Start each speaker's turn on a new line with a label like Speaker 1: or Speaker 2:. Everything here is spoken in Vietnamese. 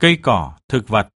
Speaker 1: cây cỏ, thực vật.